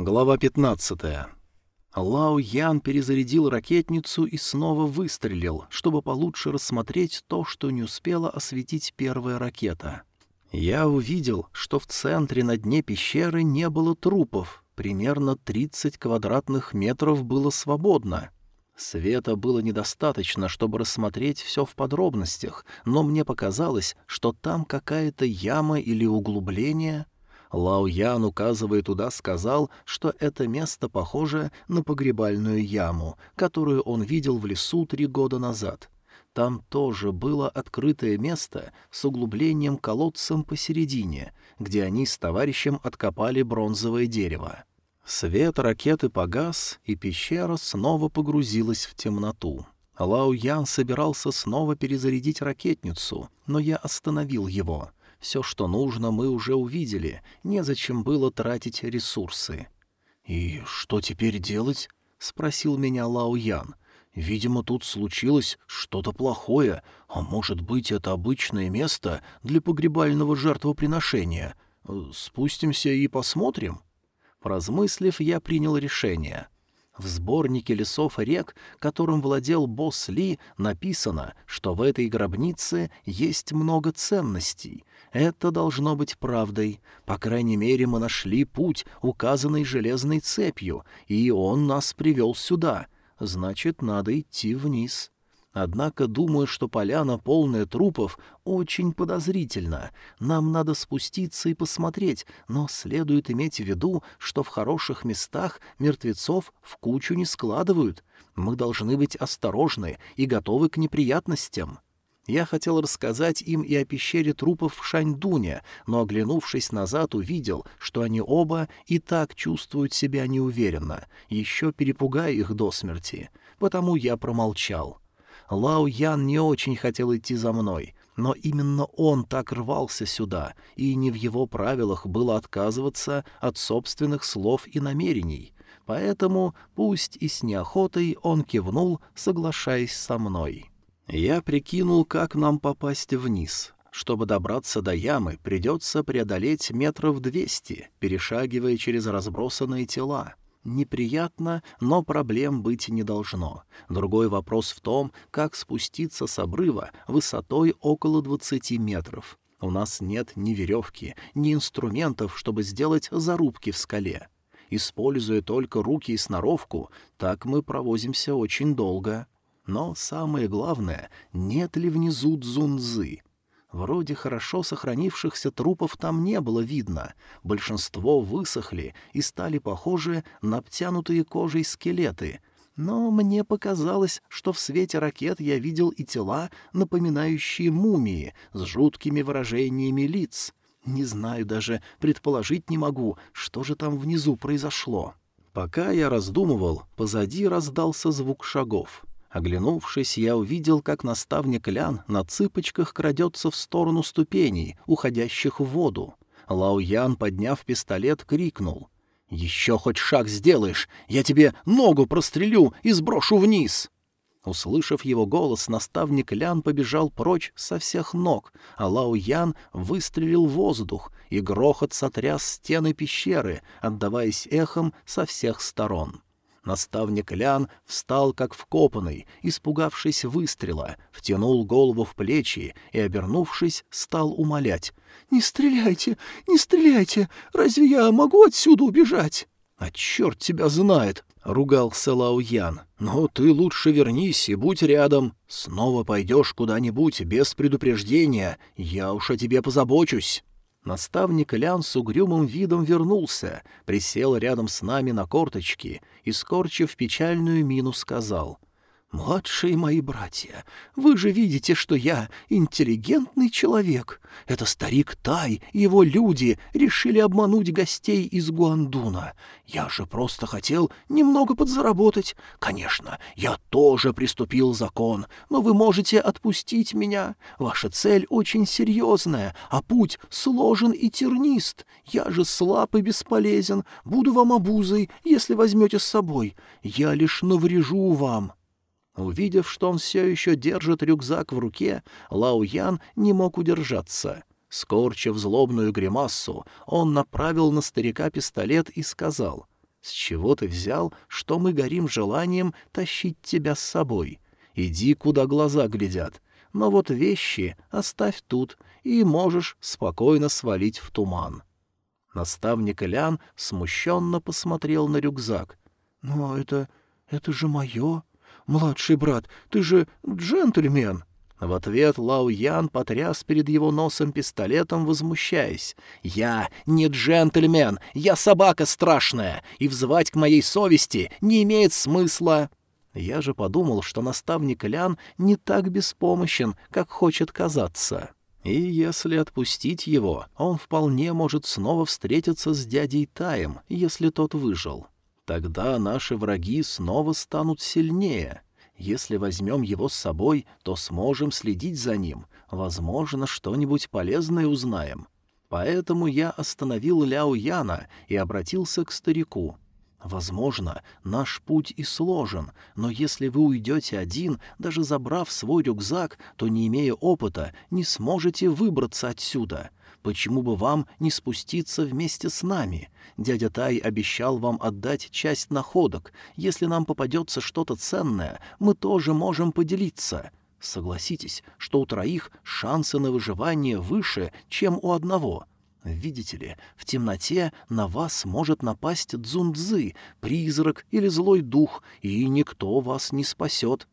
Глава 15. Лао Ян перезарядил ракетницу и снова выстрелил, чтобы получше рассмотреть то, что не успела осветить первая ракета. Я увидел, что в центре на дне пещеры не было трупов, примерно 30 квадратных метров было свободно. Света было недостаточно, чтобы рассмотреть все в подробностях, но мне показалось, что там какая-то яма или углубление — Лао Ян, указывая туда, сказал, что это место похоже на погребальную яму, которую он видел в лесу три года назад. Там тоже было открытое место с углублением колодцем посередине, где они с товарищем откопали бронзовое дерево. Свет ракеты погас, и пещера снова погрузилась в темноту. Лао Ян собирался снова перезарядить ракетницу, но я остановил его — все, что нужно, мы уже увидели, незачем было тратить ресурсы. «И что теперь делать?» — спросил меня Лао Ян. «Видимо, тут случилось что-то плохое, а может быть, это обычное место для погребального жертвоприношения. Спустимся и посмотрим?» Поразмыслив, я принял решение — в сборнике лесов и рек, которым владел босс Ли, написано, что в этой гробнице есть много ценностей. Это должно быть правдой. По крайней мере, мы нашли путь, указанный железной цепью, и он нас привел сюда. Значит, надо идти вниз. Однако думаю, что поляна, полная трупов, очень подозрительна. Нам надо спуститься и посмотреть, но следует иметь в виду, что в хороших местах мертвецов в кучу не складывают. Мы должны быть осторожны и готовы к неприятностям. Я хотел рассказать им и о пещере трупов в Шаньдуне, но, оглянувшись назад, увидел, что они оба и так чувствуют себя неуверенно, еще перепугая их до смерти. Потому я промолчал. Лао Ян не очень хотел идти за мной, но именно он так рвался сюда, и не в его правилах было отказываться от собственных слов и намерений. Поэтому, пусть и с неохотой, он кивнул, соглашаясь со мной. Я прикинул, как нам попасть вниз. Чтобы добраться до ямы, придется преодолеть метров двести, перешагивая через разбросанные тела. Неприятно, но проблем быть не должно. Другой вопрос в том, как спуститься с обрыва высотой около двадцати метров. У нас нет ни веревки, ни инструментов, чтобы сделать зарубки в скале. Используя только руки и сноровку, так мы провозимся очень долго. Но самое главное, нет ли внизу дзунзы? Вроде хорошо сохранившихся трупов там не было видно. Большинство высохли и стали похожи на обтянутые кожей скелеты. Но мне показалось, что в свете ракет я видел и тела, напоминающие мумии, с жуткими выражениями лиц. Не знаю даже, предположить не могу, что же там внизу произошло. Пока я раздумывал, позади раздался звук шагов. Оглянувшись, я увидел, как наставник Лян на цыпочках крадется в сторону ступеней, уходящих в воду. Лао Ян, подняв пистолет, крикнул. «Еще хоть шаг сделаешь, я тебе ногу прострелю и сброшу вниз!» Услышав его голос, наставник Лян побежал прочь со всех ног, а Лао Ян выстрелил в воздух, и грохот сотряс стены пещеры, отдаваясь эхом со всех сторон. Наставник Лян встал как вкопанный, испугавшись выстрела, втянул голову в плечи и, обернувшись, стал умолять. «Не стреляйте! Не стреляйте! Разве я могу отсюда убежать?» «А черт тебя знает!» — ругался Лао Ян. «Но ты лучше вернись и будь рядом. Снова пойдешь куда-нибудь без предупреждения. Я уж о тебе позабочусь». Наставник Лян с угрюмым видом вернулся, присел рядом с нами на корточки и, скорчив печальную мину, сказал — «Младшие мои братья, вы же видите, что я интеллигентный человек. Это старик Тай и его люди решили обмануть гостей из Гуандуна. Я же просто хотел немного подзаработать. Конечно, я тоже приступил закон, но вы можете отпустить меня. Ваша цель очень серьезная, а путь сложен и тернист. Я же слаб и бесполезен, буду вам обузой, если возьмете с собой. Я лишь наврежу вам». Увидев, что он все еще держит рюкзак в руке, Лао Ян не мог удержаться. Скорчив злобную гримассу, он направил на старика пистолет и сказал, С чего ты взял, что мы горим желанием тащить тебя с собой? Иди, куда глаза глядят. Но вот вещи оставь тут, и можешь спокойно свалить в туман. Наставник Лян смущенно посмотрел на рюкзак. «Но это... это же мое. Младший брат, ты же джентльмен!» В ответ Лао Ян потряс перед его носом пистолетом, возмущаясь. «Я не джентльмен, я собака страшная, и взывать к моей совести не имеет смысла!» Я же подумал, что наставник Лян не так беспомощен, как хочет казаться. И если отпустить его, он вполне может снова встретиться с дядей Таем, если тот выжил. Тогда наши враги снова станут сильнее — если возьмем его с собой, то сможем следить за ним. Возможно, что-нибудь полезное узнаем. Поэтому я остановил Ляо Яна и обратился к старику. Возможно, наш путь и сложен, но если вы уйдете один, даже забрав свой рюкзак, то, не имея опыта, не сможете выбраться отсюда. Почему бы вам не спуститься вместе с нами? Дядя Тай обещал вам отдать часть находок. Если нам попадется что-то ценное, мы тоже можем поделиться. Согласитесь, что у троих шансы на выживание выше, чем у одного. Видите ли, в темноте на вас может напасть дзунцзы, призрак или злой дух, и никто вас не спасет.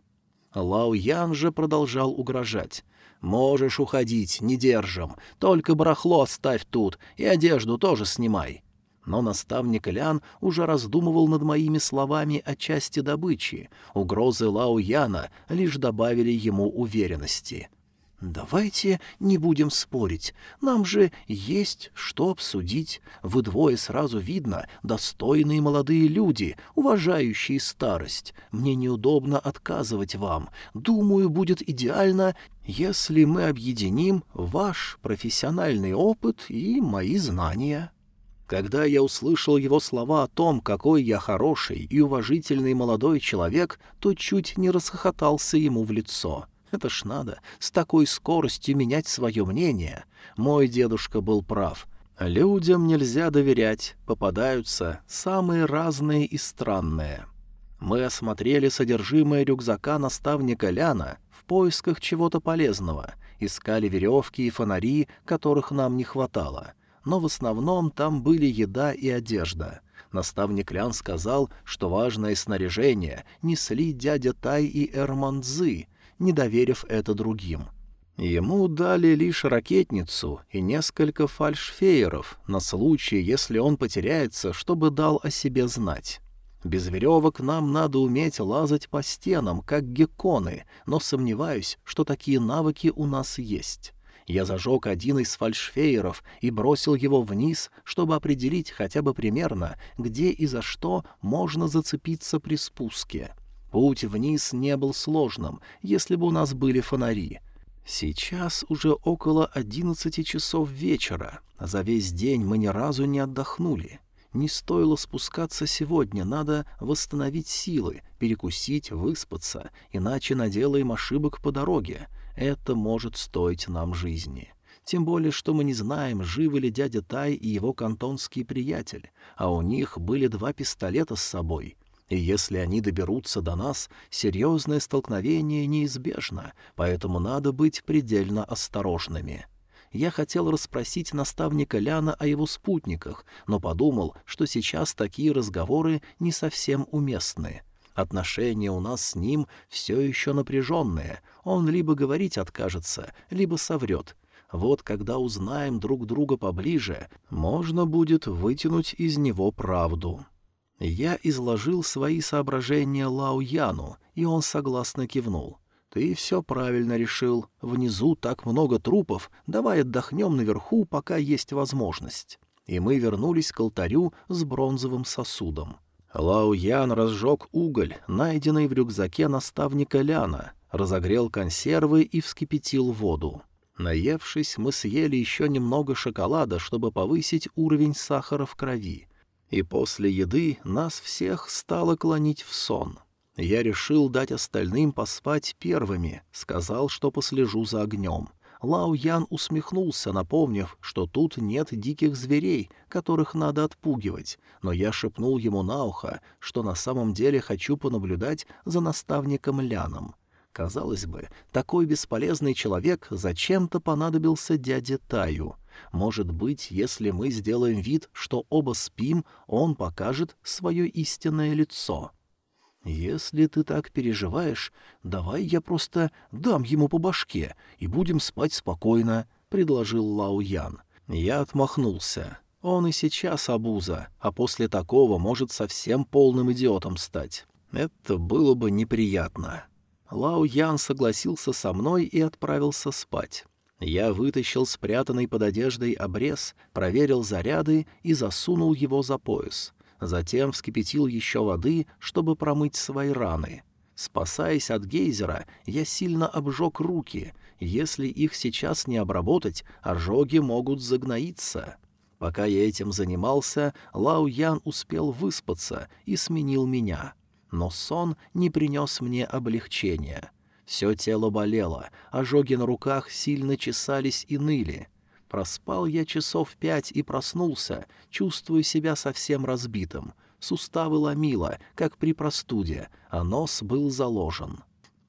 Лао Ян же продолжал угрожать. «Можешь уходить, не держим. Только барахло оставь тут, и одежду тоже снимай». Но наставник Лян уже раздумывал над моими словами о части добычи. Угрозы Лао Яна лишь добавили ему уверенности. «Давайте не будем спорить. Нам же есть что обсудить. Вы двое сразу видно, достойные молодые люди, уважающие старость. Мне неудобно отказывать вам. Думаю, будет идеально, если мы объединим ваш профессиональный опыт и мои знания». Когда я услышал его слова о том, какой я хороший и уважительный молодой человек, то чуть не расхохотался ему в лицо. Это ж надо, с такой скоростью менять свое мнение. Мой дедушка был прав. Людям нельзя доверять, попадаются самые разные и странные. Мы осмотрели содержимое рюкзака наставника Ляна в поисках чего-то полезного, искали веревки и фонари, которых нам не хватало. Но в основном там были еда и одежда. Наставник Лян сказал, что важное снаряжение несли дядя Тай и Эрманзы, не доверив это другим. Ему дали лишь ракетницу и несколько фальшфееров на случай, если он потеряется, чтобы дал о себе знать. Без веревок нам надо уметь лазать по стенам, как гекконы, но сомневаюсь, что такие навыки у нас есть. Я зажег один из фальшфееров и бросил его вниз, чтобы определить хотя бы примерно, где и за что можно зацепиться при спуске. Путь вниз не был сложным, если бы у нас были фонари. Сейчас уже около одиннадцати часов вечера, а за весь день мы ни разу не отдохнули. Не стоило спускаться сегодня, надо восстановить силы, перекусить, выспаться, иначе наделаем ошибок по дороге. Это может стоить нам жизни. Тем более, что мы не знаем, живы ли дядя Тай и его кантонский приятель, а у них были два пистолета с собой — и если они доберутся до нас, серьезное столкновение неизбежно, поэтому надо быть предельно осторожными. Я хотел расспросить наставника Ляна о его спутниках, но подумал, что сейчас такие разговоры не совсем уместны. Отношения у нас с ним все еще напряженные, он либо говорить откажется, либо соврет. Вот когда узнаем друг друга поближе, можно будет вытянуть из него правду. Я изложил свои соображения Лао Яну, и он согласно кивнул. «Ты все правильно решил. Внизу так много трупов. Давай отдохнем наверху, пока есть возможность». И мы вернулись к алтарю с бронзовым сосудом. Лао Ян разжег уголь, найденный в рюкзаке наставника Ляна, разогрел консервы и вскипятил воду. Наевшись, мы съели еще немного шоколада, чтобы повысить уровень сахара в крови и после еды нас всех стало клонить в сон. Я решил дать остальным поспать первыми, сказал, что послежу за огнем. Лао Ян усмехнулся, напомнив, что тут нет диких зверей, которых надо отпугивать, но я шепнул ему на ухо, что на самом деле хочу понаблюдать за наставником Ляном. Казалось бы, такой бесполезный человек зачем-то понадобился дяде Таю. Может быть, если мы сделаем вид, что оба спим, он покажет свое истинное лицо. «Если ты так переживаешь, давай я просто дам ему по башке и будем спать спокойно», — предложил Лао Ян. Я отмахнулся. Он и сейчас обуза, а после такого может совсем полным идиотом стать. Это было бы неприятно. Лао Ян согласился со мной и отправился спать. Я вытащил спрятанный под одеждой обрез, проверил заряды и засунул его за пояс. Затем вскипятил еще воды, чтобы промыть свои раны. Спасаясь от гейзера, я сильно обжег руки. Если их сейчас не обработать, ожоги могут загноиться. Пока я этим занимался, Лао Ян успел выспаться и сменил меня. Но сон не принес мне облегчения. Все тело болело, ожоги на руках сильно чесались и ныли. Проспал я часов пять и проснулся, чувствуя себя совсем разбитым. Суставы ломило, как при простуде, а нос был заложен.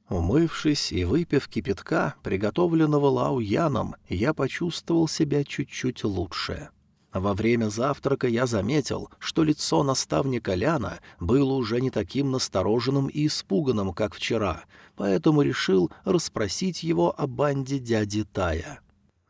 Умывшись и выпив кипятка, приготовленного Лау Яном, я почувствовал себя чуть-чуть лучше. Во время завтрака я заметил, что лицо наставника Ляна было уже не таким настороженным и испуганным, как вчера, поэтому решил расспросить его о банде дяди Тая.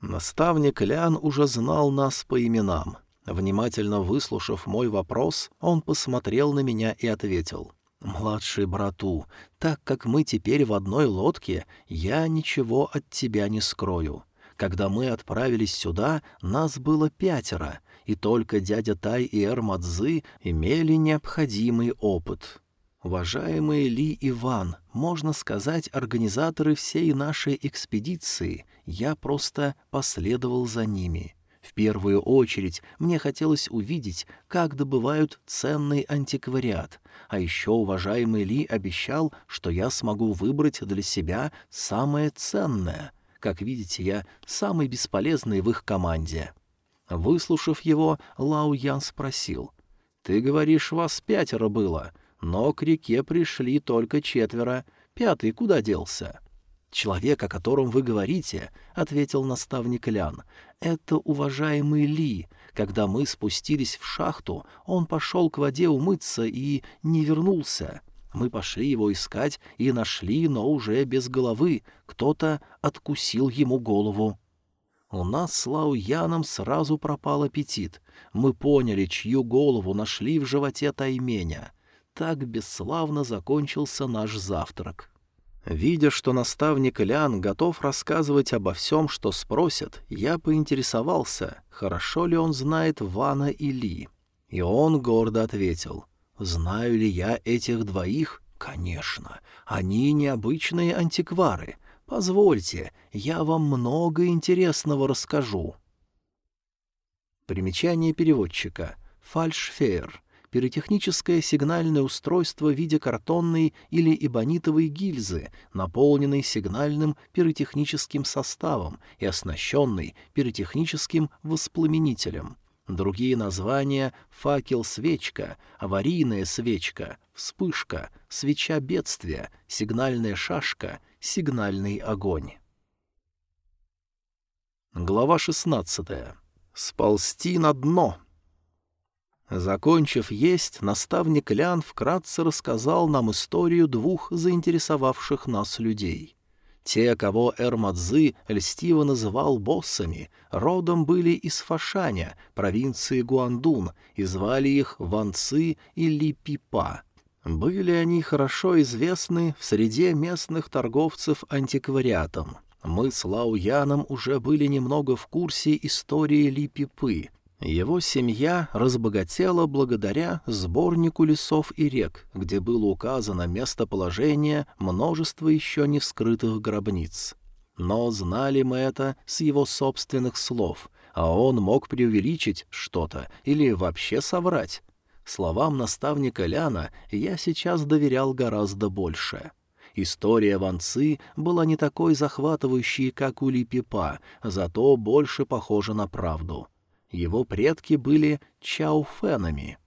Наставник Лян уже знал нас по именам. Внимательно выслушав мой вопрос, он посмотрел на меня и ответил. «Младший брату, так как мы теперь в одной лодке, я ничего от тебя не скрою. Когда мы отправились сюда, нас было пятеро, и только дядя Тай и Эрмадзы имели необходимый опыт. Уважаемые Ли и Ван, можно сказать, организаторы всей нашей экспедиции, я просто последовал за ними. В первую очередь мне хотелось увидеть, как добывают ценный антиквариат, а еще уважаемый Ли обещал, что я смогу выбрать для себя самое ценное. Как видите, я самый бесполезный в их команде. Выслушав его, Лао Ян спросил, «Ты говоришь, вас пятеро было?» но к реке пришли только четверо. Пятый куда делся?» «Человек, о котором вы говорите», — ответил наставник Лян, — «это уважаемый Ли. Когда мы спустились в шахту, он пошел к воде умыться и не вернулся. Мы пошли его искать и нашли, но уже без головы. Кто-то откусил ему голову». У нас с Лау Яном сразу пропал аппетит. Мы поняли, чью голову нашли в животе Тайменя так бесславно закончился наш завтрак. Видя, что наставник Лян готов рассказывать обо всем, что спросят, я поинтересовался, хорошо ли он знает Вана и Ли. И он гордо ответил, «Знаю ли я этих двоих? Конечно. Они необычные антиквары. Позвольте, я вам много интересного расскажу». Примечание переводчика. Фальшфейр пиротехническое сигнальное устройство в виде картонной или эбонитовой гильзы, наполненной сигнальным пиротехническим составом и оснащенной пиротехническим воспламенителем. Другие названия — факел-свечка, аварийная свечка, вспышка, свеча бедствия, сигнальная шашка, сигнальный огонь. Глава 16. Сползти на дно. Закончив есть, наставник Лян вкратце рассказал нам историю двух заинтересовавших нас людей. Те, кого Эрмадзы льстиво называл боссами, родом были из Фашаня, провинции Гуандун, и звали их Ванцы или Пипа. Были они хорошо известны в среде местных торговцев антиквариатом. Мы с Лау Яном уже были немного в курсе истории Липипы, его семья разбогатела благодаря сборнику лесов и рек, где было указано местоположение множества еще не вскрытых гробниц. Но знали мы это с его собственных слов, а он мог преувеличить что-то или вообще соврать. Словам наставника Ляна я сейчас доверял гораздо больше. История Ван Ци была не такой захватывающей, как у Ли зато больше похожа на правду. Его предки были чауфенами.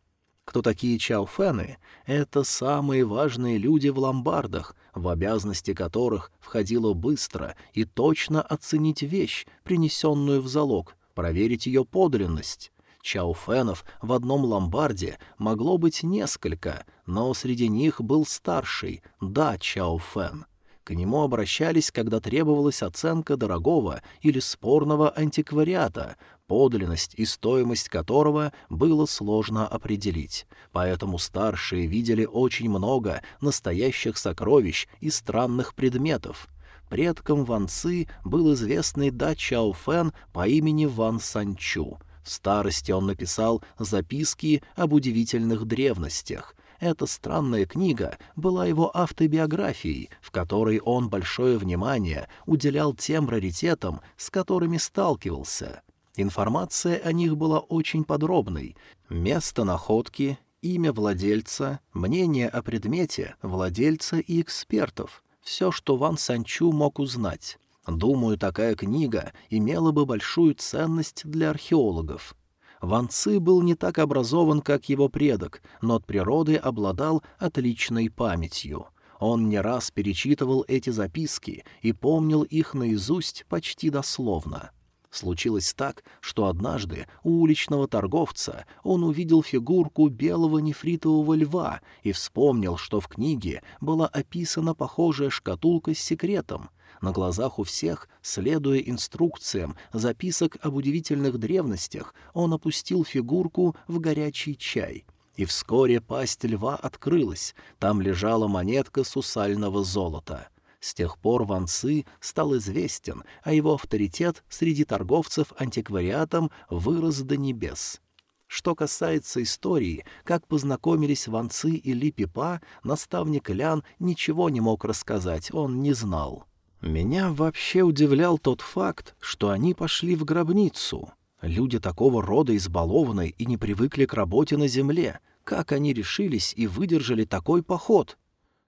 Кто такие чауфены? Это самые важные люди в ломбардах, в обязанности которых входило быстро и точно оценить вещь, принесенную в залог, проверить ее подлинность. Чауфенов в одном ломбарде могло быть несколько, но среди них был старший, да, Чауфен. К нему обращались, когда требовалась оценка дорогого или спорного антиквариата, подлинность и стоимость которого было сложно определить. Поэтому старшие видели очень много настоящих сокровищ и странных предметов. Предком Ван Ци был известный Да Чао Фэн по имени Ван Санчу. В старости он написал записки об удивительных древностях, эта странная книга была его автобиографией, в которой он большое внимание уделял тем раритетам, с которыми сталкивался. Информация о них была очень подробной. Место находки, имя владельца, мнение о предмете, владельца и экспертов. Все, что Ван Санчу мог узнать. Думаю, такая книга имела бы большую ценность для археологов. Ван Ци был не так образован, как его предок, но от природы обладал отличной памятью. Он не раз перечитывал эти записки и помнил их наизусть почти дословно. Случилось так, что однажды у уличного торговца он увидел фигурку белого нефритового льва и вспомнил, что в книге была описана похожая шкатулка с секретом, на глазах у всех, следуя инструкциям записок об удивительных древностях, он опустил фигурку в горячий чай. И вскоре пасть льва открылась, там лежала монетка сусального золота. С тех пор Ван Ци стал известен, а его авторитет среди торговцев антиквариатом вырос до небес. Что касается истории, как познакомились Ван Ци и Ли Пипа, наставник Лян ничего не мог рассказать, он не знал. Меня вообще удивлял тот факт, что они пошли в гробницу. Люди такого рода избалованы и не привыкли к работе на земле. Как они решились и выдержали такой поход?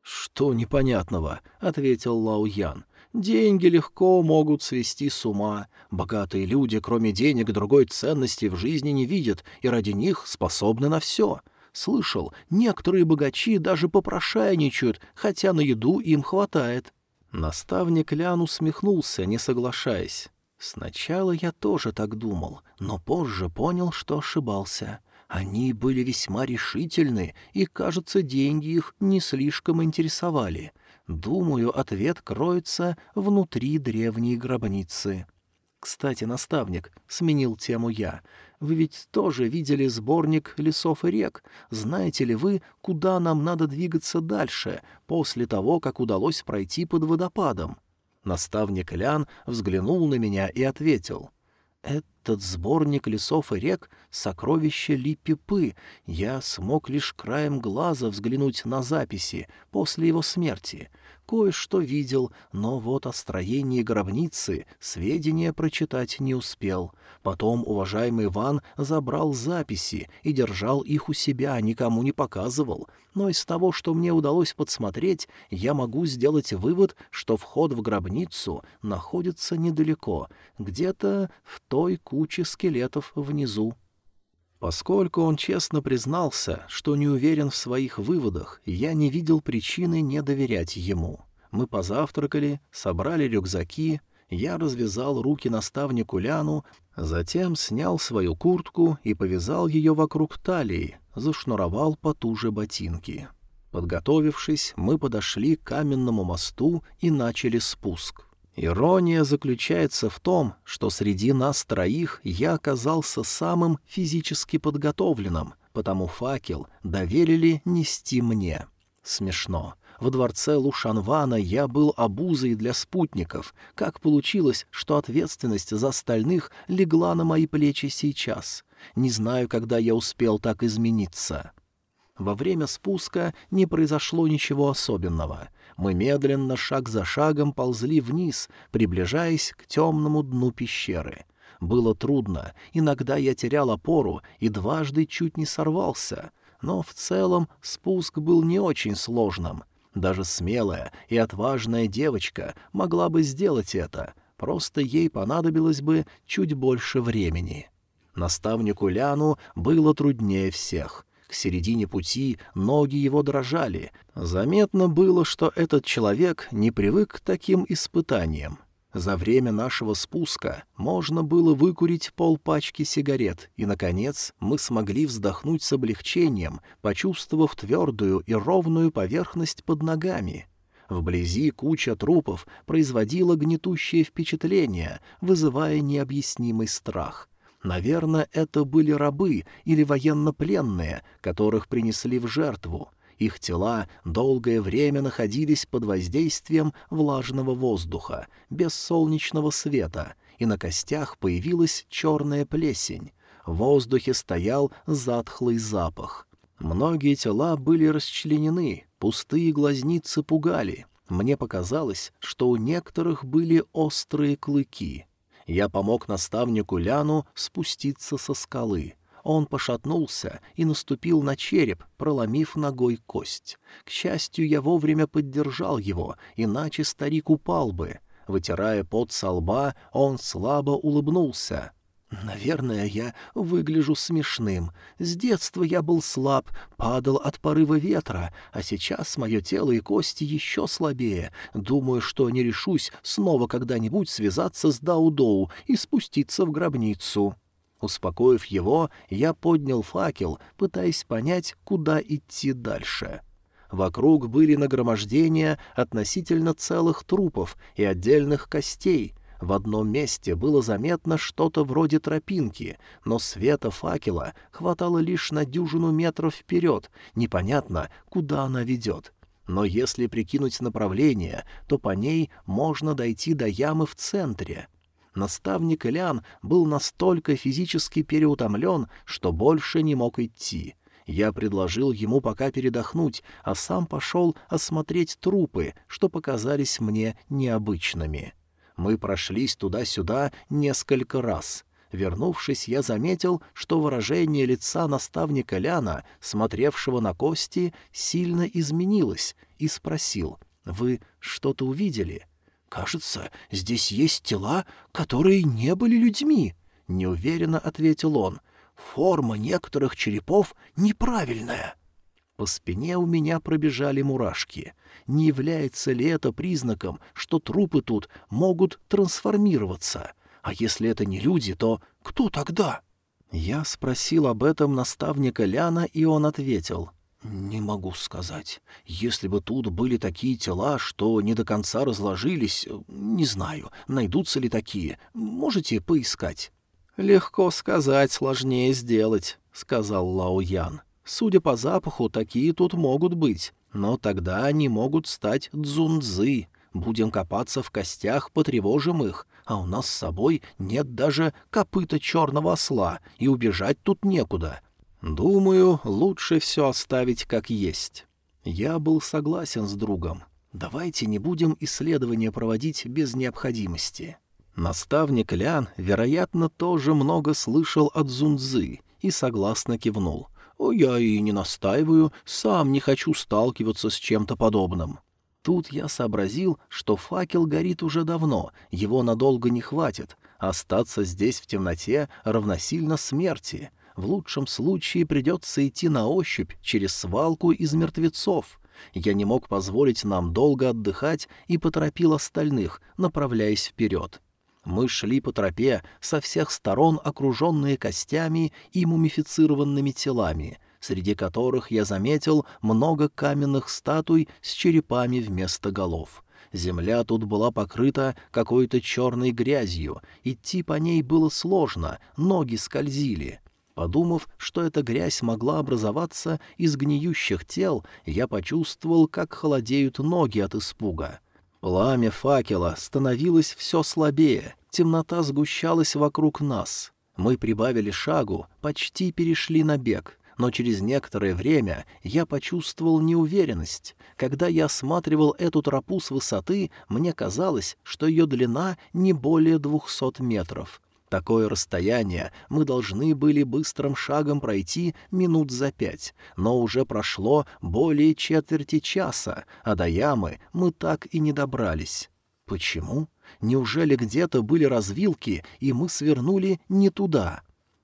«Что непонятного?» — ответил Лао Ян. «Деньги легко могут свести с ума. Богатые люди, кроме денег, другой ценности в жизни не видят и ради них способны на все. Слышал, некоторые богачи даже попрошайничают, хотя на еду им хватает». Наставник Лян усмехнулся, не соглашаясь. Сначала я тоже так думал, но позже понял, что ошибался. Они были весьма решительны, и, кажется, деньги их не слишком интересовали. Думаю, ответ кроется внутри древней гробницы. «Кстати, наставник», — сменил тему я, — «вы ведь тоже видели сборник лесов и рек. Знаете ли вы, куда нам надо двигаться дальше, после того, как удалось пройти под водопадом?» Наставник Лян взглянул на меня и ответил. «Этот сборник лесов и рек — сокровище Липипы. Я смог лишь краем глаза взглянуть на записи после его смерти кое-что видел, но вот о строении гробницы сведения прочитать не успел. Потом уважаемый Иван забрал записи и держал их у себя, никому не показывал. Но из того, что мне удалось подсмотреть, я могу сделать вывод, что вход в гробницу находится недалеко, где-то в той куче скелетов внизу. Поскольку он честно признался, что не уверен в своих выводах, я не видел причины не доверять ему. Мы позавтракали, собрали рюкзаки, я развязал руки наставнику Ляну, затем снял свою куртку и повязал ее вокруг талии, зашнуровал потуже ботинки. Подготовившись, мы подошли к каменному мосту и начали спуск. Ирония заключается в том, что среди нас троих я оказался самым физически подготовленным, потому факел доверили нести мне. Смешно. В дворце Лушанвана я был обузой для спутников. Как получилось, что ответственность за остальных легла на мои плечи сейчас? Не знаю, когда я успел так измениться. Во время спуска не произошло ничего особенного — мы медленно, шаг за шагом, ползли вниз, приближаясь к темному дну пещеры. Было трудно, иногда я терял опору и дважды чуть не сорвался, но в целом спуск был не очень сложным. Даже смелая и отважная девочка могла бы сделать это, просто ей понадобилось бы чуть больше времени. Наставнику Ляну было труднее всех. К середине пути ноги его дрожали. Заметно было, что этот человек не привык к таким испытаниям. За время нашего спуска можно было выкурить полпачки сигарет, и, наконец, мы смогли вздохнуть с облегчением, почувствовав твердую и ровную поверхность под ногами. Вблизи куча трупов производила гнетущее впечатление, вызывая необъяснимый страх. Наверное, это были рабы или военнопленные, которых принесли в жертву. Их тела долгое время находились под воздействием влажного воздуха, без солнечного света, и на костях появилась черная плесень. В воздухе стоял затхлый запах. Многие тела были расчленены, пустые глазницы пугали. Мне показалось, что у некоторых были острые клыки. Я помог наставнику Ляну спуститься со скалы — он пошатнулся и наступил на череп, проломив ногой кость. К счастью, я вовремя поддержал его, иначе старик упал бы. Вытирая пот со лба, он слабо улыбнулся. «Наверное, я выгляжу смешным. С детства я был слаб, падал от порыва ветра, а сейчас мое тело и кости еще слабее. Думаю, что не решусь снова когда-нибудь связаться с Даудоу и спуститься в гробницу». Успокоив его, я поднял факел, пытаясь понять, куда идти дальше. Вокруг были нагромождения относительно целых трупов и отдельных костей. В одном месте было заметно что-то вроде тропинки, но света факела хватало лишь на дюжину метров вперед, непонятно, куда она ведет. Но если прикинуть направление, то по ней можно дойти до ямы в центре — наставник Лян был настолько физически переутомлен, что больше не мог идти. Я предложил ему пока передохнуть, а сам пошел осмотреть трупы, что показались мне необычными. Мы прошлись туда-сюда несколько раз. Вернувшись, я заметил, что выражение лица наставника Ляна, смотревшего на кости, сильно изменилось, и спросил, «Вы что-то увидели?» «Кажется, здесь есть тела, которые не были людьми», — неуверенно ответил он. «Форма некоторых черепов неправильная». По спине у меня пробежали мурашки. Не является ли это признаком, что трупы тут могут трансформироваться? А если это не люди, то кто тогда? Я спросил об этом наставника Ляна, и он ответил. «Не могу сказать. Если бы тут были такие тела, что не до конца разложились, не знаю, найдутся ли такие. Можете поискать». «Легко сказать, сложнее сделать», — сказал Лао Ян. «Судя по запаху, такие тут могут быть, но тогда они могут стать дзунзы. Будем копаться в костях, потревожим их, а у нас с собой нет даже копыта черного осла, и убежать тут некуда. Думаю, лучше все оставить как есть. Я был согласен с другом. Давайте не будем исследования проводить без необходимости. Наставник Лян, вероятно, тоже много слышал от Зунзы и согласно кивнул. «О, я и не настаиваю, сам не хочу сталкиваться с чем-то подобным». Тут я сообразил, что факел горит уже давно, его надолго не хватит. Остаться здесь в темноте равносильно смерти — в лучшем случае придется идти на ощупь через свалку из мертвецов. Я не мог позволить нам долго отдыхать и поторопил остальных, направляясь вперед. Мы шли по тропе со всех сторон, окруженные костями и мумифицированными телами, среди которых я заметил много каменных статуй с черепами вместо голов. Земля тут была покрыта какой-то черной грязью, идти по ней было сложно, ноги скользили. Подумав, что эта грязь могла образоваться из гниющих тел, я почувствовал, как холодеют ноги от испуга. Пламя факела становилось все слабее, темнота сгущалась вокруг нас. Мы прибавили шагу, почти перешли на бег, но через некоторое время я почувствовал неуверенность. Когда я осматривал эту тропу с высоты, мне казалось, что ее длина не более двухсот метров. Такое расстояние мы должны были быстрым шагом пройти минут за пять, но уже прошло более четверти часа, а до ямы мы так и не добрались. Почему? Неужели где-то были развилки, и мы свернули не туда?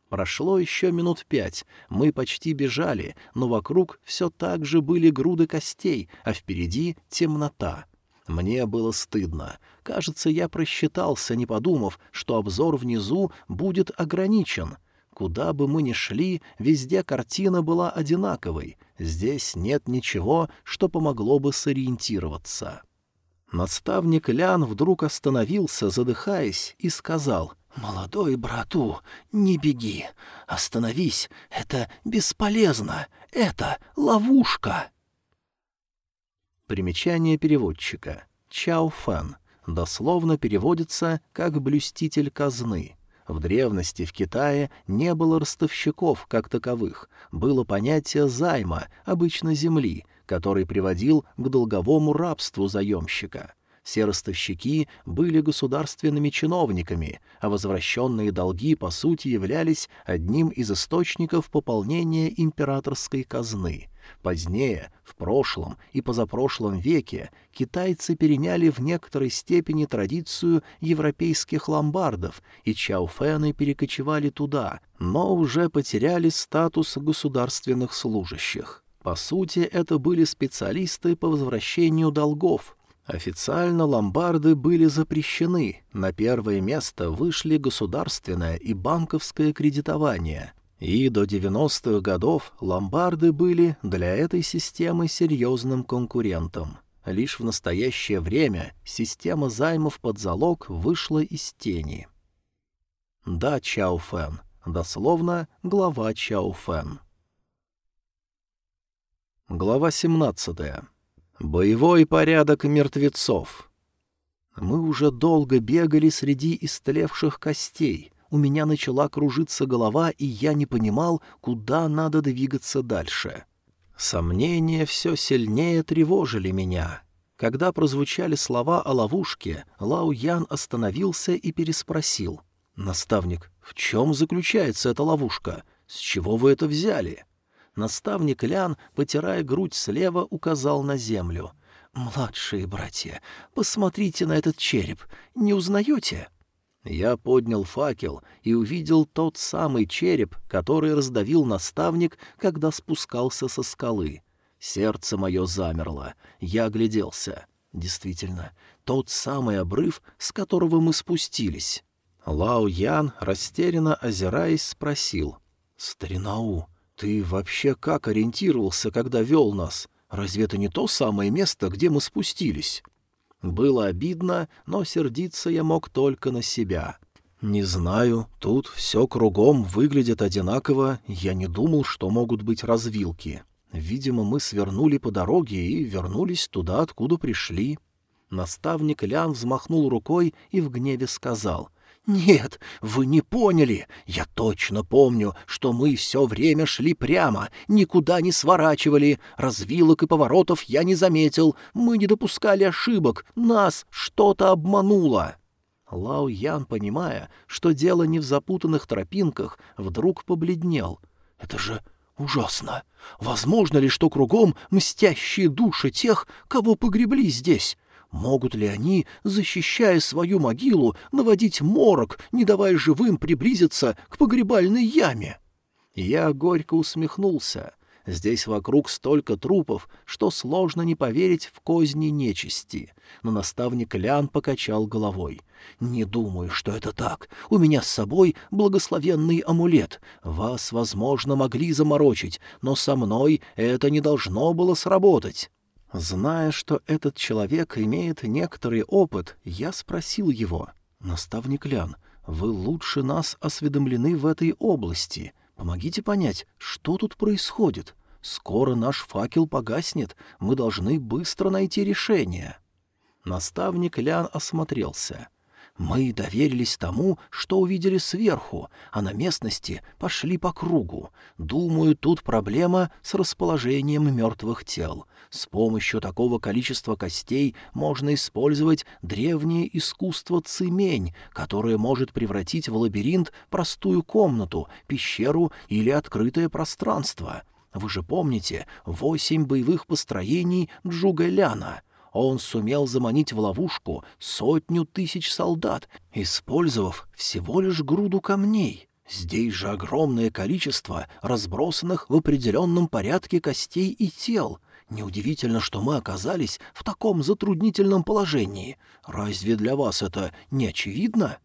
Прошло еще минут пять, мы почти бежали, но вокруг все так же были груды костей, а впереди темнота. Мне было стыдно. Кажется, я просчитался, не подумав, что обзор внизу будет ограничен. Куда бы мы ни шли, везде картина была одинаковой. Здесь нет ничего, что помогло бы сориентироваться. Наставник Лян вдруг остановился, задыхаясь, и сказал, «Молодой брату, не беги, остановись, это бесполезно, это ловушка». Примечание переводчика. Чао Фэн. Дословно переводится как «блюститель казны». В древности в Китае не было ростовщиков как таковых, было понятие займа, обычно земли, который приводил к долговому рабству заемщика. Все ростовщики были государственными чиновниками, а возвращенные долги, по сути, являлись одним из источников пополнения императорской казны. Позднее, в прошлом и позапрошлом веке, китайцы переняли в некоторой степени традицию европейских ломбардов, и чауфены перекочевали туда, но уже потеряли статус государственных служащих. По сути, это были специалисты по возвращению долгов, Официально ломбарды были запрещены, на первое место вышли государственное и банковское кредитование, и до 90-х годов ломбарды были для этой системы серьезным конкурентом. Лишь в настоящее время система займов под залог вышла из тени. Да, Чао Фэн, дословно глава Чао Фэн. Глава 17. Боевой порядок мертвецов. Мы уже долго бегали среди истлевших костей. У меня начала кружиться голова, и я не понимал, куда надо двигаться дальше. Сомнения все сильнее тревожили меня. Когда прозвучали слова о ловушке, Лао Ян остановился и переспросил. «Наставник, в чем заключается эта ловушка? С чего вы это взяли?» Наставник Лян, потирая грудь слева, указал на землю. «Младшие братья, посмотрите на этот череп. Не узнаете?» Я поднял факел и увидел тот самый череп, который раздавил наставник, когда спускался со скалы. Сердце мое замерло. Я огляделся. Действительно, тот самый обрыв, с которого мы спустились. Лао Ян, растерянно озираясь, спросил. «Старинау, «Ты вообще как ориентировался, когда вел нас? Разве это не то самое место, где мы спустились?» Было обидно, но сердиться я мог только на себя. «Не знаю, тут все кругом выглядит одинаково, я не думал, что могут быть развилки. Видимо, мы свернули по дороге и вернулись туда, откуда пришли». Наставник Лян взмахнул рукой и в гневе сказал — «Нет, вы не поняли. Я точно помню, что мы все время шли прямо, никуда не сворачивали. Развилок и поворотов я не заметил. Мы не допускали ошибок. Нас что-то обмануло». Лао Ян, понимая, что дело не в запутанных тропинках, вдруг побледнел. «Это же ужасно! Возможно ли, что кругом мстящие души тех, кого погребли здесь? Могут ли они, защищая свою могилу, наводить морок, не давая живым приблизиться к погребальной яме? Я горько усмехнулся. Здесь вокруг столько трупов, что сложно не поверить в козни нечисти. Но наставник Лян покачал головой. «Не думаю, что это так. У меня с собой благословенный амулет. Вас, возможно, могли заморочить, но со мной это не должно было сработать». Зная, что этот человек имеет некоторый опыт, я спросил его, «Наставник Лян, вы лучше нас осведомлены в этой области. Помогите понять, что тут происходит. Скоро наш факел погаснет, мы должны быстро найти решение». Наставник Лян осмотрелся. Мы доверились тому, что увидели сверху, а на местности пошли по кругу. Думаю, тут проблема с расположением мертвых тел. С помощью такого количества костей можно использовать древнее искусство цимень, которое может превратить в лабиринт простую комнату, пещеру или открытое пространство. Вы же помните восемь боевых построений Джугаляна — он сумел заманить в ловушку сотню тысяч солдат, использовав всего лишь груду камней. Здесь же огромное количество разбросанных в определенном порядке костей и тел. Неудивительно, что мы оказались в таком затруднительном положении. Разве для вас это не очевидно?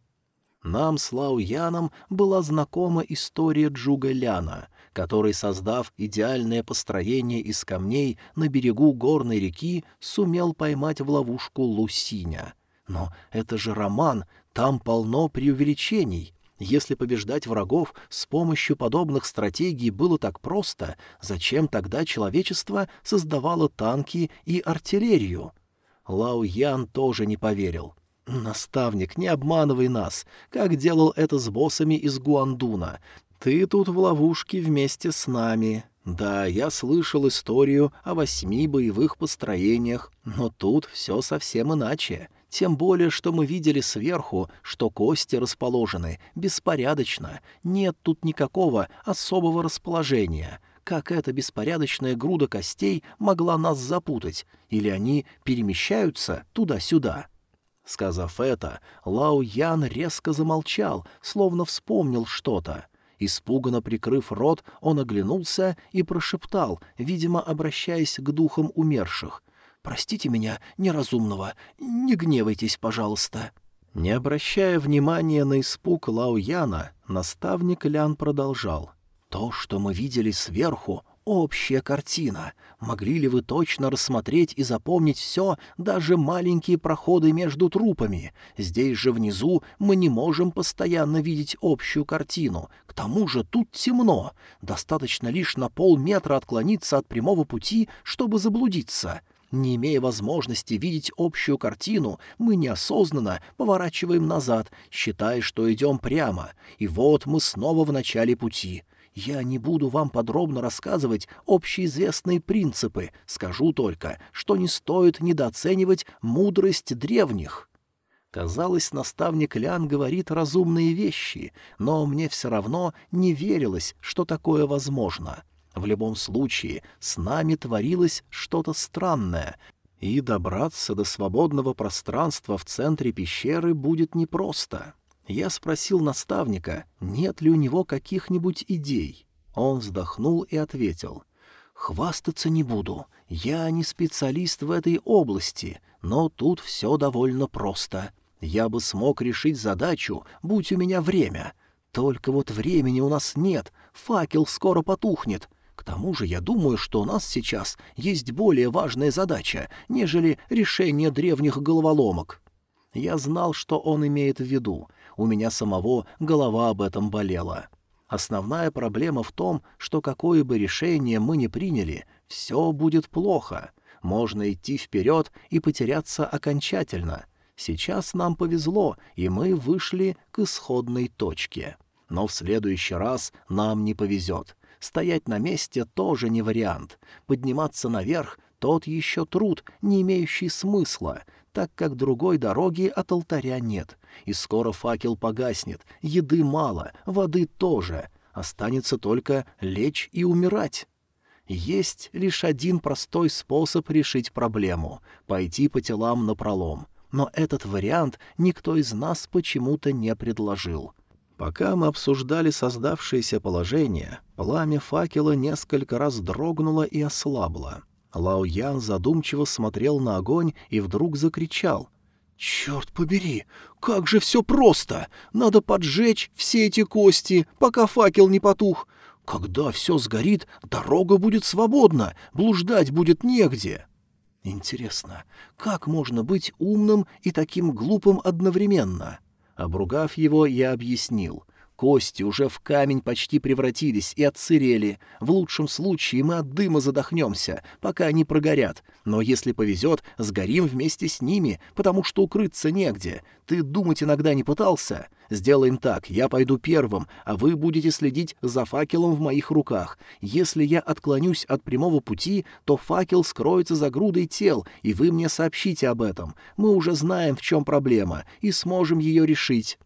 Нам с Лао Яном была знакома история Джуга Ляна который, создав идеальное построение из камней на берегу горной реки, сумел поймать в ловушку Лусиня. Но это же роман, там полно преувеличений. Если побеждать врагов с помощью подобных стратегий было так просто, зачем тогда человечество создавало танки и артиллерию? Лао Ян тоже не поверил. «Наставник, не обманывай нас, как делал это с боссами из Гуандуна. Ты тут в ловушке вместе с нами. Да, я слышал историю о восьми боевых построениях, но тут все совсем иначе. Тем более, что мы видели сверху, что кости расположены беспорядочно. Нет тут никакого особого расположения. Как эта беспорядочная груда костей могла нас запутать? Или они перемещаются туда-сюда?» Сказав это, Лао Ян резко замолчал, словно вспомнил что-то. Испуганно прикрыв рот, он оглянулся и прошептал, видимо, обращаясь к духам умерших. «Простите меня, неразумного, не гневайтесь, пожалуйста». Не обращая внимания на испуг Лао Яна, наставник Лян продолжал. «То, что мы видели сверху, общая картина. Могли ли вы точно рассмотреть и запомнить все, даже маленькие проходы между трупами? Здесь же внизу мы не можем постоянно видеть общую картину. К тому же тут темно. Достаточно лишь на полметра отклониться от прямого пути, чтобы заблудиться». Не имея возможности видеть общую картину, мы неосознанно поворачиваем назад, считая, что идем прямо, и вот мы снова в начале пути. Я не буду вам подробно рассказывать общеизвестные принципы, скажу только, что не стоит недооценивать мудрость древних». Казалось, наставник Лян говорит разумные вещи, но мне все равно не верилось, что такое возможно. В любом случае, с нами творилось что-то странное, и добраться до свободного пространства в центре пещеры будет непросто. Я спросил наставника, нет ли у него каких-нибудь идей. Он вздохнул и ответил. «Хвастаться не буду. Я не специалист в этой области, но тут все довольно просто. Я бы смог решить задачу, будь у меня время. Только вот времени у нас нет, факел скоро потухнет. К тому же я думаю, что у нас сейчас есть более важная задача, нежели решение древних головоломок». Я знал, что он имеет в виду — у меня самого голова об этом болела. Основная проблема в том, что какое бы решение мы ни приняли, все будет плохо. Можно идти вперед и потеряться окончательно. Сейчас нам повезло, и мы вышли к исходной точке. Но в следующий раз нам не повезет. Стоять на месте тоже не вариант. Подниматься наверх — тот еще труд, не имеющий смысла, так как другой дороги от алтаря нет, и скоро факел погаснет, еды мало, воды тоже, останется только лечь и умирать. Есть лишь один простой способ решить проблему — пойти по телам напролом, но этот вариант никто из нас почему-то не предложил. Пока мы обсуждали создавшееся положение, пламя факела несколько раз дрогнуло и ослабло. Лао Ян задумчиво смотрел на огонь и вдруг закричал. «Черт побери! Как же все просто! Надо поджечь все эти кости, пока факел не потух. Когда все сгорит, дорога будет свободна, блуждать будет негде». Интересно, как можно быть умным и таким глупым одновременно? Обругав его, я объяснил. Кости уже в камень почти превратились и отсырели. В лучшем случае мы от дыма задохнемся, пока они прогорят. Но если повезет, сгорим вместе с ними, потому что укрыться негде. Ты думать иногда не пытался? Сделаем так, я пойду первым, а вы будете следить за факелом в моих руках. Если я отклонюсь от прямого пути, то факел скроется за грудой тел, и вы мне сообщите об этом. Мы уже знаем, в чем проблема, и сможем ее решить».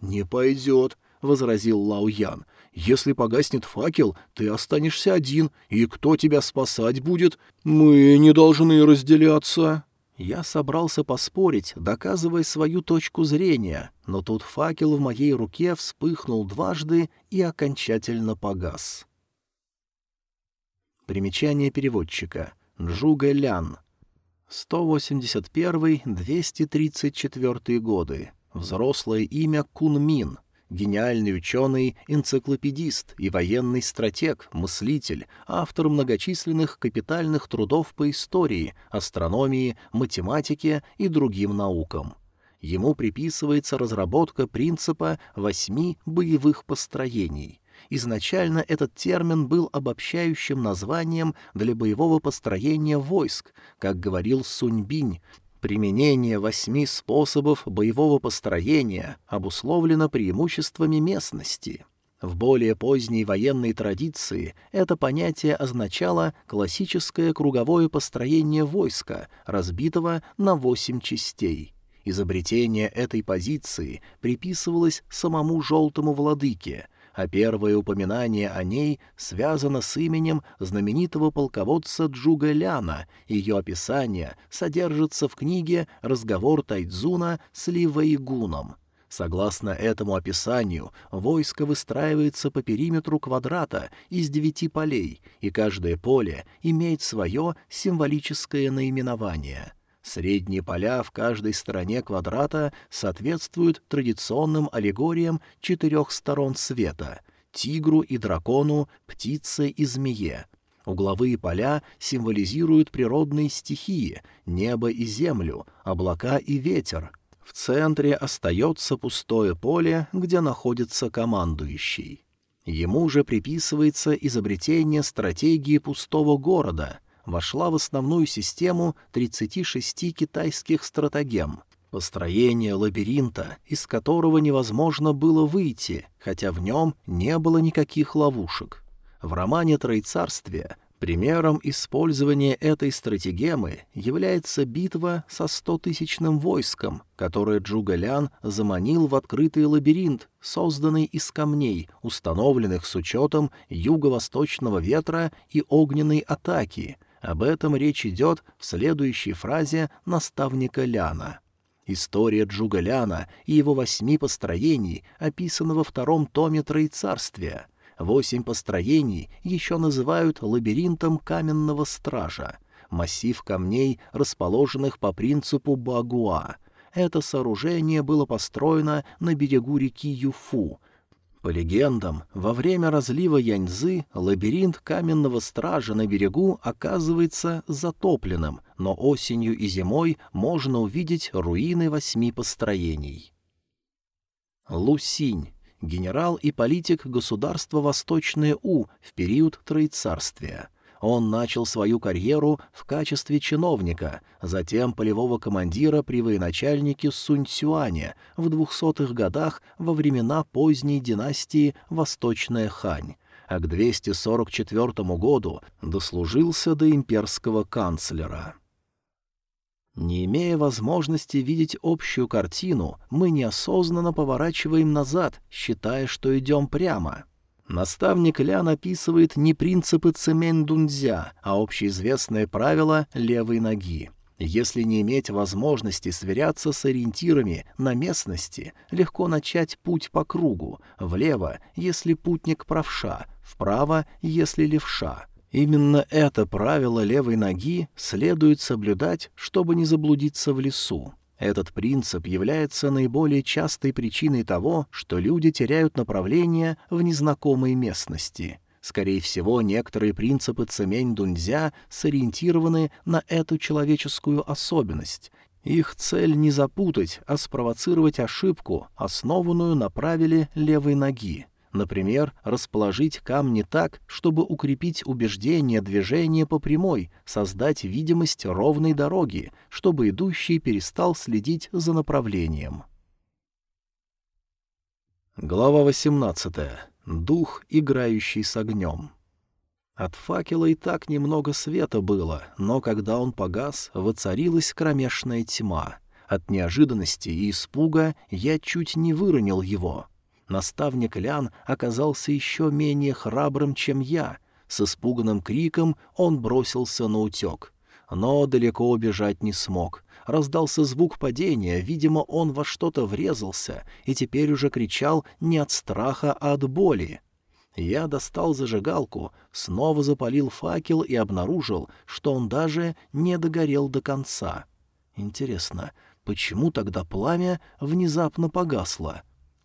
«Не пойдет», — возразил Лао Ян. «Если погаснет факел, ты останешься один, и кто тебя спасать будет? Мы не должны разделяться». Я собрался поспорить, доказывая свою точку зрения, но тут факел в моей руке вспыхнул дважды и окончательно погас. Примечание переводчика. Джуга Лян. 181-234 годы. Взрослое имя Кунмин гениальный ученый, энциклопедист и военный стратег, мыслитель, автор многочисленных капитальных трудов по истории, астрономии, математике и другим наукам. Ему приписывается разработка принципа восьми боевых построений. Изначально этот термин был обобщающим названием для боевого построения войск, как говорил Суньбинь, Применение восьми способов боевого построения обусловлено преимуществами местности. В более поздней военной традиции это понятие означало классическое круговое построение войска, разбитого на восемь частей. Изобретение этой позиции приписывалось самому «желтому владыке», а первое упоминание о ней связано с именем знаменитого полководца Джуга Ляна, ее описание содержится в книге «Разговор Тайдзуна с Ли Вэйгуном». Согласно этому описанию, войско выстраивается по периметру квадрата из девяти полей, и каждое поле имеет свое символическое наименование — Средние поля в каждой стороне квадрата соответствуют традиционным аллегориям четырех сторон света — тигру и дракону, птице и змее. Угловые поля символизируют природные стихии — небо и землю, облака и ветер. В центре остается пустое поле, где находится командующий. Ему же приписывается изобретение стратегии пустого города — вошла в основную систему 36 китайских стратегем. Построение лабиринта, из которого невозможно было выйти, хотя в нем не было никаких ловушек. В романе «Троецарствие» Примером использования этой стратегемы является битва со стотысячным войском, которое Джугалян заманил в открытый лабиринт, созданный из камней, установленных с учетом юго-восточного ветра и огненной атаки — об этом речь идет в следующей фразе наставника Ляна. История Джуга Ляна и его восьми построений описана во втором томе Троецарствия. Восемь построений еще называют лабиринтом каменного стража. Массив камней, расположенных по принципу Багуа. Это сооружение было построено на берегу реки Юфу, по легендам, во время разлива Яньзы лабиринт каменного стража на берегу оказывается затопленным, но осенью и зимой можно увидеть руины восьми построений. Лусинь — генерал и политик государства Восточное У в период Троецарствия — он начал свою карьеру в качестве чиновника, затем полевого командира при военачальнике Сунь-Сюане в двухсотых годах во времена поздней династии Восточная Хань, а к 244 году дослужился до имперского канцлера. Не имея возможности видеть общую картину, мы неосознанно поворачиваем назад, считая, что идем прямо — Наставник Лян описывает не принципы цемень-дунзя, а общеизвестное правило левой ноги. Если не иметь возможности сверяться с ориентирами на местности, легко начать путь по кругу, влево, если путник правша, вправо, если левша. Именно это правило левой ноги следует соблюдать, чтобы не заблудиться в лесу. Этот принцип является наиболее частой причиной того, что люди теряют направление в незнакомой местности. Скорее всего, некоторые принципы цемень-дунзя сориентированы на эту человеческую особенность. Их цель не запутать, а спровоцировать ошибку, основанную на правиле левой ноги. Например, расположить камни так, чтобы укрепить убеждение движения по прямой, создать видимость ровной дороги, чтобы идущий перестал следить за направлением. Глава 18. Дух, играющий с огнем. От факела и так немного света было, но когда он погас, воцарилась кромешная тьма. От неожиданности и испуга я чуть не выронил его. Наставник Лян оказался еще менее храбрым, чем я. С испуганным криком он бросился на утек. Но далеко убежать не смог. Раздался звук падения, видимо, он во что-то врезался, и теперь уже кричал не от страха, а от боли. Я достал зажигалку, снова запалил факел и обнаружил, что он даже не догорел до конца. Интересно, почему тогда пламя внезапно погасло?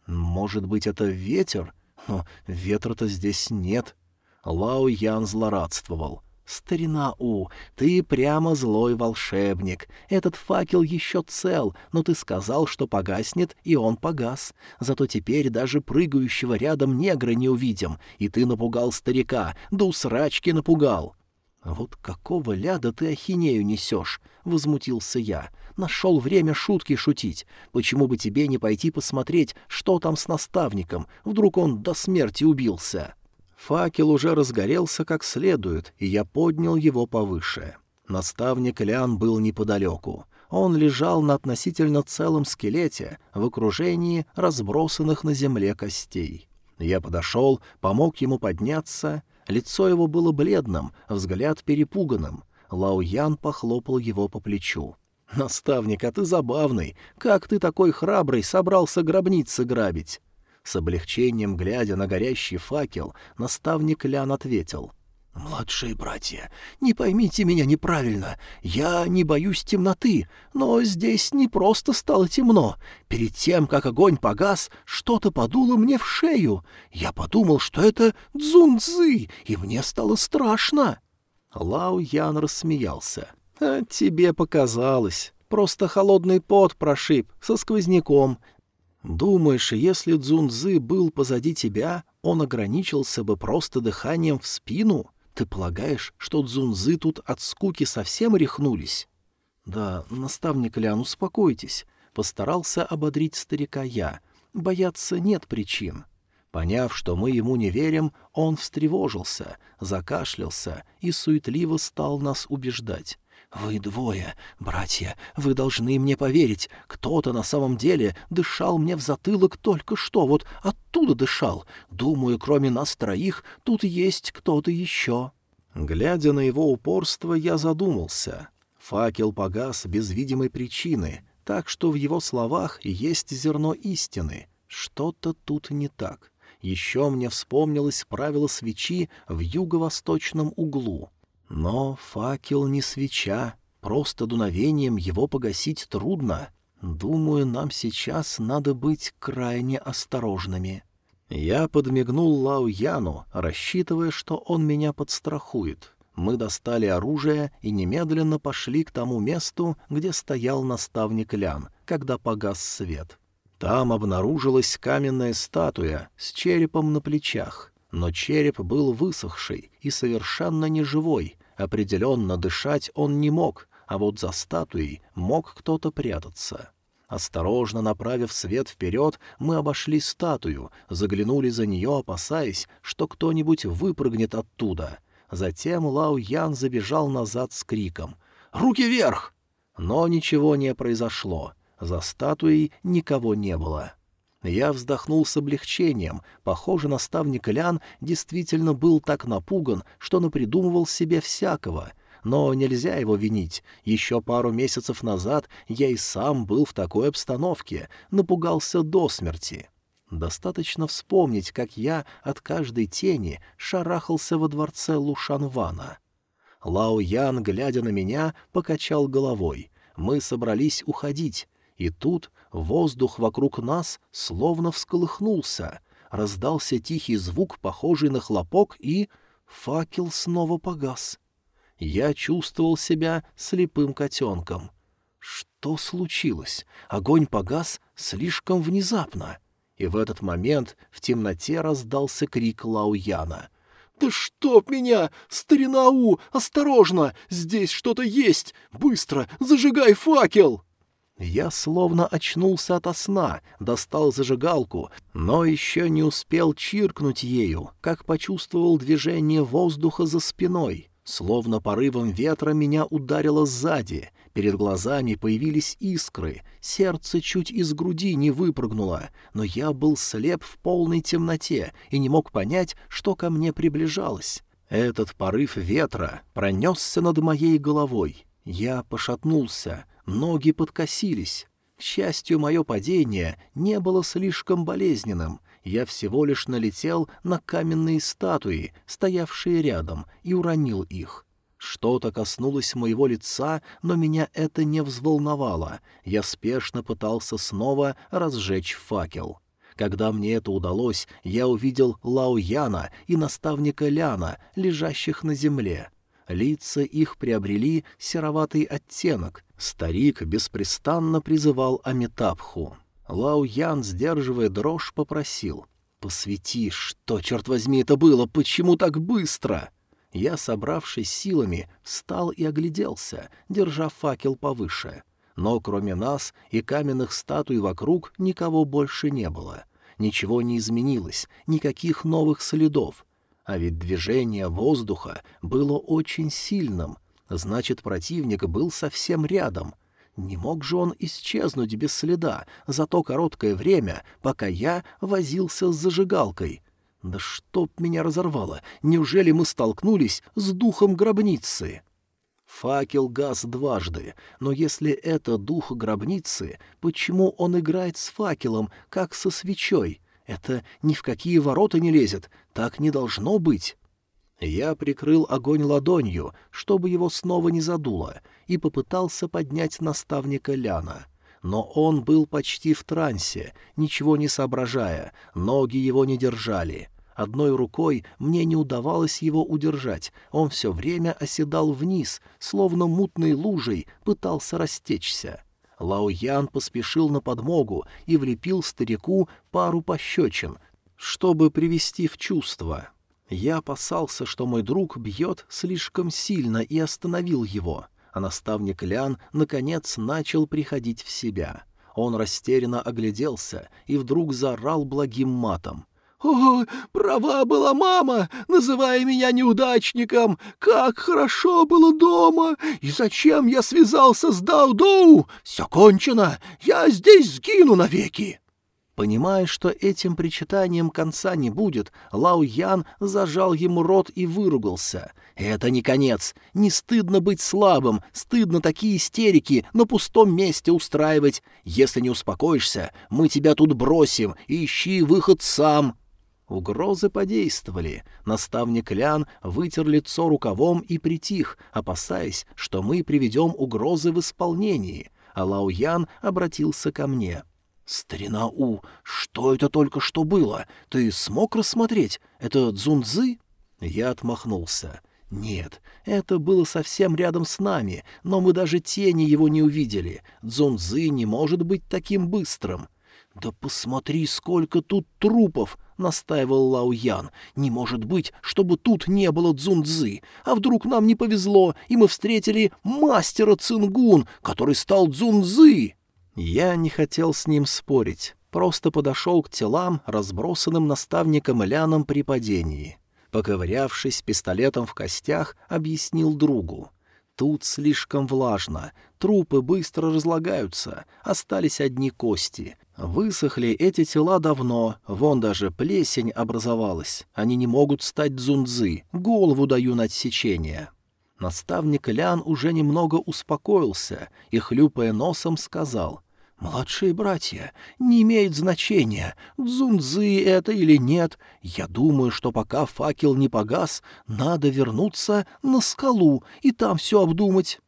Может быть, это ветер? Но ветра-то здесь нет. Лао Ян злорадствовал. «Старина У, ты прямо злой волшебник. Этот факел еще цел, но ты сказал, что погаснет, и он погас. Зато теперь даже прыгающего рядом негра не увидим, и ты напугал старика, да усрачки напугал». «Вот какого ляда ты ахинею несешь?» — возмутился я. «Нашел время шутки шутить. Почему бы тебе не пойти посмотреть, что там с наставником? Вдруг он до смерти убился?» Факел уже разгорелся как следует, и я поднял его повыше. Наставник Лян был неподалеку. Он лежал на относительно целом скелете в окружении разбросанных на земле костей. Я подошел, помог ему подняться. Лицо его было бледным, взгляд перепуганным. Лао Ян похлопал его по плечу. «Наставник, а ты забавный. Как ты такой храбрый собрался гробницы грабить?» С облегчением, глядя на горящий факел, наставник Лян ответил. «Младшие братья, не поймите меня неправильно. Я не боюсь темноты, но здесь не просто стало темно. Перед тем, как огонь погас, что-то подуло мне в шею. Я подумал, что это дзунцзы, и мне стало страшно». Лао Ян рассмеялся. «А тебе показалось. Просто холодный пот прошиб, со сквозняком. Думаешь, если Цзунзы был позади тебя, он ограничился бы просто дыханием в спину? Ты полагаешь, что Цзунзы тут от скуки совсем рехнулись? Да, наставник Лян, успокойтесь. Постарался ободрить старика я. Бояться нет причин. Поняв, что мы ему не верим, он встревожился, закашлялся и суетливо стал нас убеждать. «Вы двое, братья, вы должны мне поверить. Кто-то на самом деле дышал мне в затылок только что, вот оттуда дышал. Думаю, кроме нас троих, тут есть кто-то еще». Глядя на его упорство, я задумался. Факел погас без видимой причины, так что в его словах есть зерно истины. Что-то тут не так. Еще мне вспомнилось правило свечи в юго-восточном углу — но факел не свеча, просто дуновением его погасить трудно. Думаю, нам сейчас надо быть крайне осторожными. Я подмигнул Лао Яну, рассчитывая, что он меня подстрахует. Мы достали оружие и немедленно пошли к тому месту, где стоял наставник Лян, когда погас свет. Там обнаружилась каменная статуя с черепом на плечах — но череп был высохший и совершенно неживой, определенно дышать он не мог, а вот за статуей мог кто-то прятаться. Осторожно направив свет вперед, мы обошли статую, заглянули за нее, опасаясь, что кто-нибудь выпрыгнет оттуда. Затем Лао Ян забежал назад с криком «Руки вверх!» Но ничего не произошло, за статуей никого не было. Я вздохнул с облегчением. Похоже, наставник Лян действительно был так напуган, что напридумывал себе всякого. Но нельзя его винить. Еще пару месяцев назад я и сам был в такой обстановке, напугался до смерти. Достаточно вспомнить, как я от каждой тени шарахался во дворце Лушанвана. Лао Ян, глядя на меня, покачал головой. Мы собрались уходить. И тут воздух вокруг нас словно всколыхнулся, раздался тихий звук, похожий на хлопок, и факел снова погас. Я чувствовал себя слепым котенком. Что случилось? Огонь погас слишком внезапно. И в этот момент в темноте раздался крик Лауяна. «Да чтоб меня! Старинау! Осторожно! Здесь что-то есть! Быстро! Зажигай факел!» Я словно очнулся ото сна, достал зажигалку, но еще не успел чиркнуть ею, как почувствовал движение воздуха за спиной. Словно порывом ветра меня ударило сзади, перед глазами появились искры, сердце чуть из груди не выпрыгнуло, но я был слеп в полной темноте и не мог понять, что ко мне приближалось. Этот порыв ветра пронесся над моей головой. Я пошатнулся — Ноги подкосились. К счастью, мое падение не было слишком болезненным. Я всего лишь налетел на каменные статуи, стоявшие рядом, и уронил их. Что-то коснулось моего лица, но меня это не взволновало. Я спешно пытался снова разжечь факел. Когда мне это удалось, я увидел Лао Яна и наставника Ляна, лежащих на земле. Лица их приобрели сероватый оттенок, Старик беспрестанно призывал Амитабху. Лао Ян, сдерживая дрожь, попросил. «Посвети, что, черт возьми, это было? Почему так быстро?» Я, собравшись силами, встал и огляделся, держа факел повыше. Но кроме нас и каменных статуй вокруг никого больше не было. Ничего не изменилось, никаких новых следов. А ведь движение воздуха было очень сильным — Значит, противник был совсем рядом. Не мог же он исчезнуть без следа за то короткое время, пока я возился с зажигалкой. Да чтоб меня разорвало! Неужели мы столкнулись с духом гробницы? Факел газ дважды, но если это дух гробницы, почему он играет с факелом, как со свечой? Это ни в какие ворота не лезет, так не должно быть. Я прикрыл огонь ладонью, чтобы его снова не задуло, и попытался поднять наставника Ляна. Но он был почти в трансе, ничего не соображая, ноги его не держали. Одной рукой мне не удавалось его удержать, он все время оседал вниз, словно мутной лужей пытался растечься. Лао Ян поспешил на подмогу и влепил старику пару пощечин, чтобы привести в чувство. Я опасался, что мой друг бьет слишком сильно и остановил его, а наставник Лян, наконец, начал приходить в себя. Он растерянно огляделся и вдруг заорал благим матом. «О, права была мама, называя меня неудачником! Как хорошо было дома! И зачем я связался с Даудоу? Все кончено! Я здесь сгину навеки!» Понимая, что этим причитанием конца не будет, Лао Ян зажал ему рот и выругался. «Это не конец. Не стыдно быть слабым, стыдно такие истерики на пустом месте устраивать. Если не успокоишься, мы тебя тут бросим, ищи выход сам». Угрозы подействовали. Наставник Лян вытер лицо рукавом и притих, опасаясь, что мы приведем угрозы в исполнении. А Лао Ян обратился ко мне — «Старина У, что это только что было? Ты смог рассмотреть? Это Дзунцзы?» Я отмахнулся. «Нет, это было совсем рядом с нами, но мы даже тени его не увидели. Дзунцзы не может быть таким быстрым». «Да посмотри, сколько тут трупов!» — настаивал Лао Ян. «Не может быть, чтобы тут не было Дзунцзы. А вдруг нам не повезло, и мы встретили мастера Цингун, который стал Дзунцзы?» Я не хотел с ним спорить, просто подошел к телам, разбросанным наставником Ляном при падении. Поковырявшись пистолетом в костях, объяснил другу. Тут слишком влажно, трупы быстро разлагаются, остались одни кости. Высохли эти тела давно, вон даже плесень образовалась. Они не могут стать дзунзы, голову даю на отсечение. Наставник Лян уже немного успокоился и, хлюпая носом, сказал — «Младшие братья, не имеет значения, дзунзы это или нет. Я думаю, что пока факел не погас, надо вернуться на скалу и там все обдумать».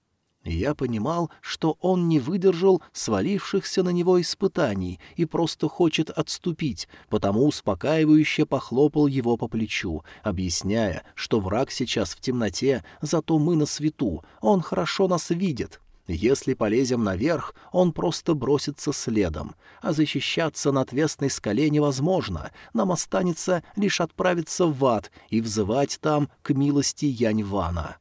Я понимал, что он не выдержал свалившихся на него испытаний и просто хочет отступить, потому успокаивающе похлопал его по плечу, объясняя, что враг сейчас в темноте, зато мы на свету, он хорошо нас видит. Если полезем наверх, он просто бросится следом, а защищаться на отвесной скале невозможно, нам останется лишь отправиться в ад и взывать там к милости Янь-Вана.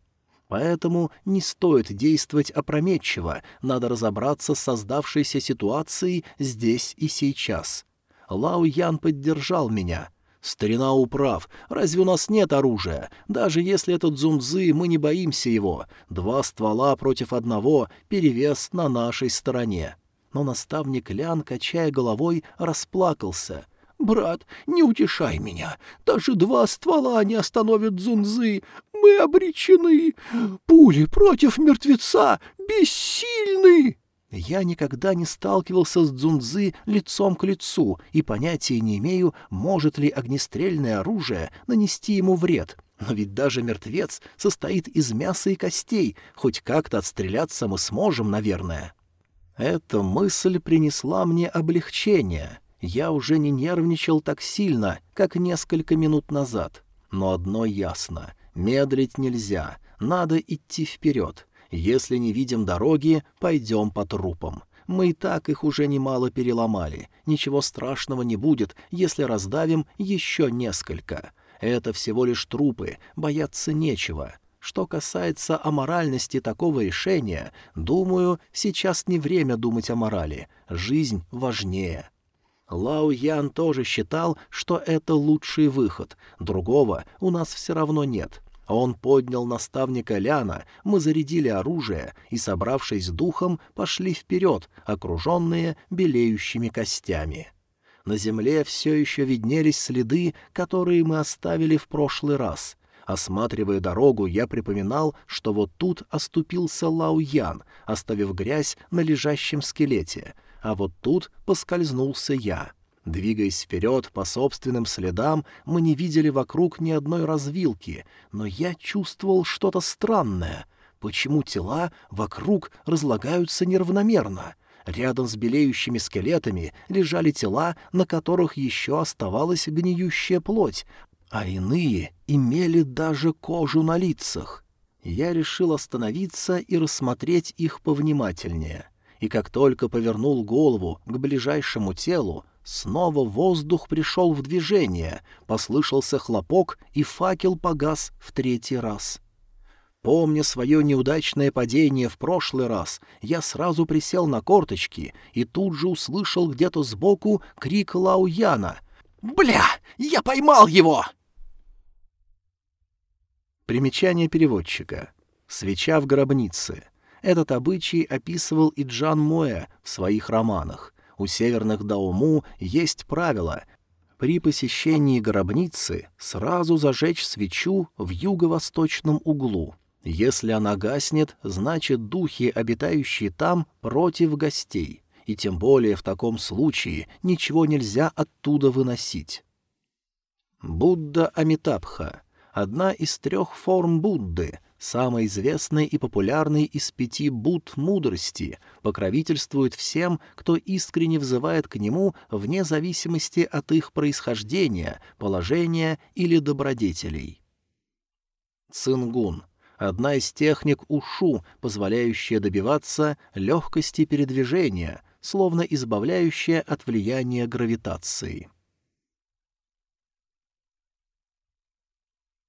Поэтому не стоит действовать опрометчиво, надо разобраться с создавшейся ситуацией здесь и сейчас. Лао Ян поддержал меня — «Старина управ, разве у нас нет оружия? Даже если это дзунзы, мы не боимся его. Два ствола против одного, перевес на нашей стороне». Но наставник Лян, качая головой, расплакался. «Брат, не утешай меня. Даже два ствола не остановят дзунзы. Мы обречены. Пули против мертвеца бессильны!» Я никогда не сталкивался с дзунзы лицом к лицу и понятия не имею, может ли огнестрельное оружие нанести ему вред. Но ведь даже мертвец состоит из мяса и костей, хоть как-то отстреляться мы сможем, наверное. Эта мысль принесла мне облегчение. Я уже не нервничал так сильно, как несколько минут назад. Но одно ясно — медлить нельзя, надо идти вперед. Если не видим дороги, пойдем по трупам. Мы и так их уже немало переломали. Ничего страшного не будет, если раздавим еще несколько. Это всего лишь трупы, бояться нечего. Что касается аморальности такого решения, думаю, сейчас не время думать о морали. Жизнь важнее. Лао Ян тоже считал, что это лучший выход. Другого у нас все равно нет. Он поднял наставника Ляна, мы зарядили оружие и, собравшись духом, пошли вперед, окруженные белеющими костями. На земле все еще виднелись следы, которые мы оставили в прошлый раз. Осматривая дорогу, я припоминал, что вот тут оступился Лау Ян, оставив грязь на лежащем скелете, а вот тут поскользнулся я — Двигаясь вперед по собственным следам, мы не видели вокруг ни одной развилки, но я чувствовал что-то странное. Почему тела вокруг разлагаются неравномерно? Рядом с белеющими скелетами лежали тела, на которых еще оставалась гниющая плоть, а иные имели даже кожу на лицах. Я решил остановиться и рассмотреть их повнимательнее. И как только повернул голову к ближайшему телу, Снова воздух пришел в движение, послышался хлопок, и факел погас в третий раз. Помня свое неудачное падение в прошлый раз, я сразу присел на корточки и тут же услышал где-то сбоку крик Лауяна. «Бля! Я поймал его!» Примечание переводчика. Свеча в гробнице. Этот обычай описывал и Джан Моэ в своих романах. У северных дауму есть правило при посещении гробницы сразу зажечь свечу в юго-восточном углу. Если она гаснет, значит духи, обитающие там, против гостей, и тем более в таком случае ничего нельзя оттуда выносить. Будда Амитабха — одна из трех форм Будды, самый известный и популярный из пяти Буд мудрости, покровительствует всем, кто искренне взывает к нему вне зависимости от их происхождения, положения или добродетелей. Цингун — одна из техник ушу, позволяющая добиваться легкости передвижения, словно избавляющая от влияния гравитации.